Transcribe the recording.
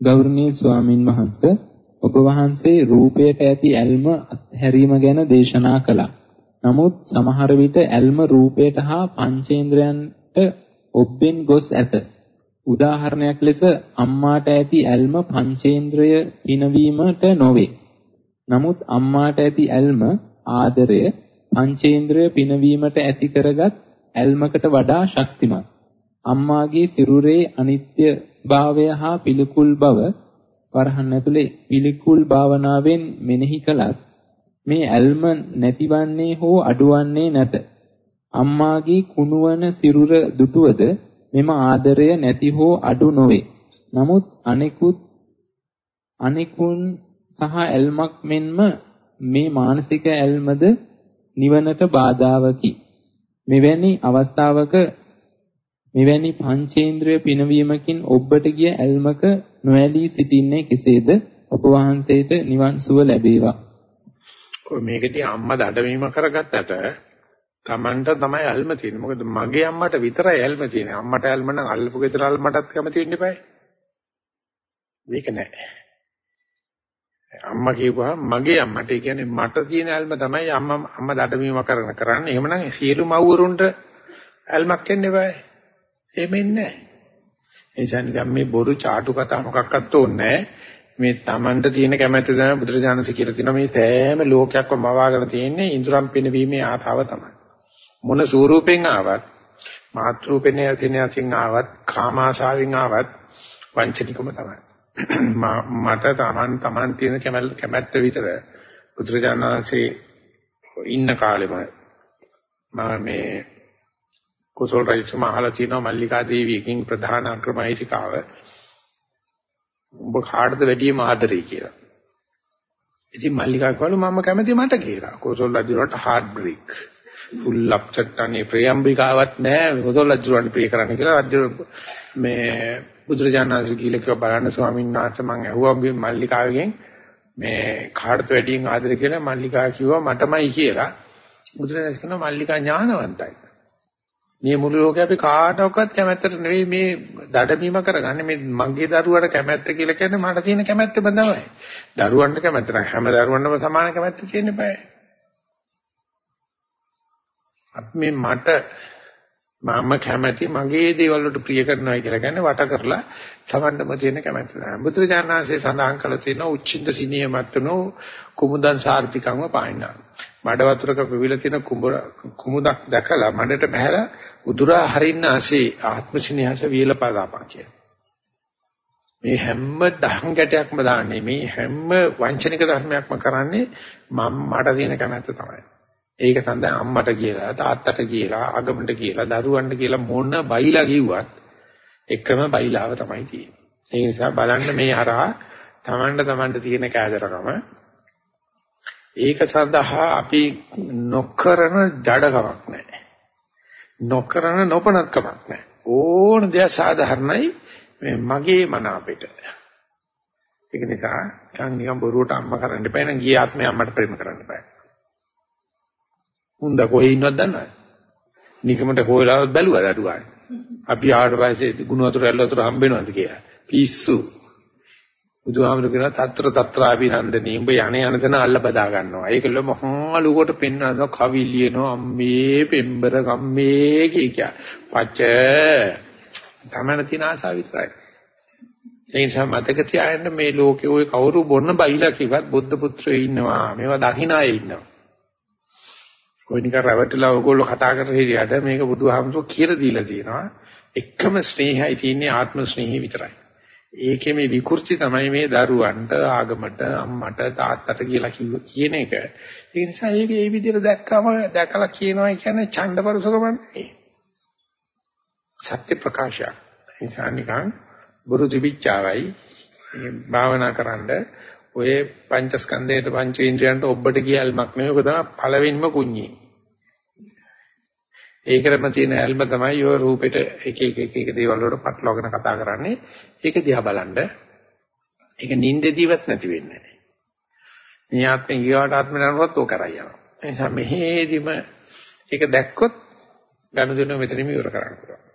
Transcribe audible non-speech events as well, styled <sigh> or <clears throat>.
ගෞරවනීය ස්වාමින් වහන්සේ ඔබ වහන්සේ රූපයට ඇති ඇල්ම හැරීම ගැන දේශනා කළා. නමුත් සමහර විට ඇල්ම රූපයට හා පංචේන්ද්‍රයන්ට ඔබ්බෙන් ගොස් ඇත. උදාහරණයක් ලෙස අම්මාට ඇති ඇල්ම පංචේන්ද්‍රය පිනවීමට නොවේ. නමුත් අම්මාට ඇති ඇල්ම ආදරය පංචේන්ද්‍රය පිනවීමට ඇති කරගත් ඇල්මකට වඩා ශක්තිමත්. අම්මාගේ සිරුරේ අනිත්‍ය භාවය හා පිළිකුල් බව වරහන් ඇතුලේ පිළිකුල් භාවනාවෙන් මෙනෙහි කළත් මේ ඇල්ම නැතිවන්නේ හෝ අඩුවන්නේ නැත. අම්මාගේ කුණුවන සිරුර දුටුවද මෙම ආදරය නැති හෝ අඩු නොවේ. නමුත් අනෙකුත් අනෙකුන් සහ ඇල්මක් මෙන්ම මේ මානසික ඇල්මද නිවනට බාධාවකි. මෙවැනි අවස්ථාවක මෙවැනි පංචේන්ද්‍රය පිනවීමකින් ඔබට ගිය ඇල්මක නොඇලී සිටින්නේ කෙසේද? ඔබ වහන්සේට නිවන් සුව ලැබේවා. ඔය මේකදී අම්මා දඩමීම කරගත්තට Tamanට තමයි ඇල්ම තියෙන්නේ. මොකද මගේ අම්මට විතරයි ඇල්ම තියෙන්නේ. අම්මට ඇල්ම නම් අල්ලපු ගෙදර අල්මටත් කැමති වෙන්න eBay. මේක නෑ. අම්මා කියපුවා මගේ අම්මට කියන්නේ මට තියෙන ඇල්ම තමයි අම්මා අම්මා දඩමීම කරන කරන්නේ. එහෙමනම් සියලු මව්වරුන්ට ඇල්මක් එන්න eBay. එහෙම ඉන්නේ නැහැ. ඒ නිසා නිකන් මේ බොරු ചാටු කතා මොකක්වත් ඕනේ මේ Tamanට තියෙන කැමැත්ත තමයි බුදුරජාණන්සේ කියලා තියෙනවා මේ තෑම ලෝකයක්ම මවාගෙන තියෙන්නේ ඉන්ද්‍රම් පිනවීමේ ආතාව තමයි. මොන ස්වරූපෙන් ආවත් මාත්‍රූපෙන් යතිනසින් ආවත් කාමාශාවෙන් ආවත් වංචනිකම තමයි. <clears throat> මට Taman Taman තියෙන කැමැත්ත විතර බුදුරජාණන්සේ ඉන්න කාලෙම මම මේ කුසල රජතුමා අහලා තියෙනවා මල්ලිකා දේවියකින් ප්‍රධාන අක්‍රමයිසිකාව උඹ කාටද වැඩිම ආදරේ කියලා. ඉතින් මල්ලිකා කවලු මම කැමති මට කියලා. කුසල රජුට හાર્ට් බ්‍රේක්. ෆුල් අප්සෙට් අනේ ප්‍රියම්බිකාවක් නැහැ කුසල රජුන්ට ප්‍රිය කරන්න කියලා රජු මේ බුදුරජාණන් වහන්සේ කියලා කිව්වා බලන්න ස්වාමීන් වහන්සේ මම ඇහුවා මල්ලිකාගෙන් මේ කාටද වැඩිම ආදරේ කියලා මල්ලිකා කිව්වා මටමයි කියලා. බුදුරජාණන් කියනවා මල්ලිකා ඥානවන්තයි. මේ මුළු ලෝකේ අපි කාටවත් කැමැත්තට නෙවෙයි මේ දඩමීම කරගන්නේ මේ මගේ දරුවට කැමැත්ත කියලා කියන්නේ මට තියෙන කැමැත්ත බඳවයි. දරුවන්ට කැමැත්ත නැහැ. හැම දරුවන්ටම සමාන කැමැත්ත තියෙන්න බෑ. අපි මේ මට මම කැමැති මගේ දේවල් වලට ප්‍රිය කරනවා කියලා කියන්නේ වට කරලා සමන්නම තියෙන කැමැත්ත තමයි. බුදුරජාණන්සේ සඳහන් කළ තියෙන උච්චින්ද සිනියමත්නෝ කුමුදන් සාර්ථිකංව පායනා. මඩ වතුරක පිවිලා තියෙන කුමුදක් දැකලා මඩට බහැලා උදුරා හරින්න ASCII ආත්ම සිනහස වියලපදාපන් කියන. මේ හැම දහං ගැටයක්ම දාන්නේ මේ හැම වංචනික ධර්මයක්ම කරන්නේ මම මට තියෙන කැමැත්ත තමයි. ඒක සඳහන් අම්මට කියලා තාත්තට කියලා ආගමට කියලා දරුවන්ට කියලා මොන බයිලා කිව්වත් එකම බයිලාව තමයි තියෙන්නේ. ඒ නිසා බලන්න මේ හරහා තමන්ට තමන්ට තියෙන කෑදරකම ඒක සඳහා අපි නොකරන ජඩකමක් නැහැ. නොකරන නොපනත්කමක් නැහැ. ඕන දෙයක් සාධාරණයි මේ මගේ මන අපිට. ඒක නිසා නිකන් නිකන් බොරුවට අම්මා කරන්න එපා නං ගිය ආත්මේ අම්මට ප්‍රේම කරන්න එපා. හොඳ කොහේ ඉන්නවද දන්නවද? නිකමට හොයලාවත් බැලුවද අඩු ගන්න. අපි ආවට පස්සේ ගුණ වතුර ඇල්ල වතුර හම්බෙනවද කියලා. පිස්සු. බුදුහාමුදුරු කියනවා తත්‍ර తත්‍රාපි නන්දනේ උඹ යණ යන තැන අල්ල බදා ගන්නවා. ඒකල මහා ලුකොට පෙන්වනවා කවි ලියනවා අම්මේ පෙම්බර කම්මේ කිය කිය. පච තමන තින ආසාව විතරයි. ඒ නිසා මතක තියාගන්න මේ ලෝකේ ওই කවුරු බොන්න බයිලා කිව්වත් බුද්ධ පුත්‍රයෝ ඉන්නවා. මේවා දකින්න අය ඉන්නවා. කොයි නිකන් රැවටලා ඔයගොල්ලෝ කතා කරලා හිටියට මේක බුදුහාමුදුරු කියලා දීලා තියෙනවා. එකම ස්නේහයි තියෙන්නේ ආත්ම ස්නේහය විතරයි. ඒකේ මේ විකෘති තමයි මේ දරුවන්ට ආගමට අම්මට තාත්තට කියලා කියන එක. ඒ නිසා ඒක ඒ විදිහට දැක්කම දැකලා කියනවා කියන්නේ ඡණ්ඩපරසකම නෙවෙයි. සත්‍ය ප්‍රකාශය. නිසා නිකන් බුරු තිබිච්චාවයි භාවනා කරන්න ඔය පංචස්කන්ධයට පංචේන්ද්‍රයන්ට ඔබට කියල්මක් නෙවෙයි ඔක තමයි පළවෙනිම කුඤ්ඤේ. ඒකටම තියෙන ඇල්ම තමයි ඔය රූපෙට එක එක එක එක දේවල් වලට පටලවාගෙන කතා කරන්නේ. ඒක දිහා බලන්න. ඒක නින්දෙදිවත් නැති වෙන්නේ නැහැ. මේ ආත්මේ ඊවට ආත්මේ නරවත් ඕක කරයි යනවා. ඒ නිසා මෙහෙදිම ඒක දැක්කොත් ගනුදෙනුව මෙතනම ඉවර කරන්න පුළුවන්.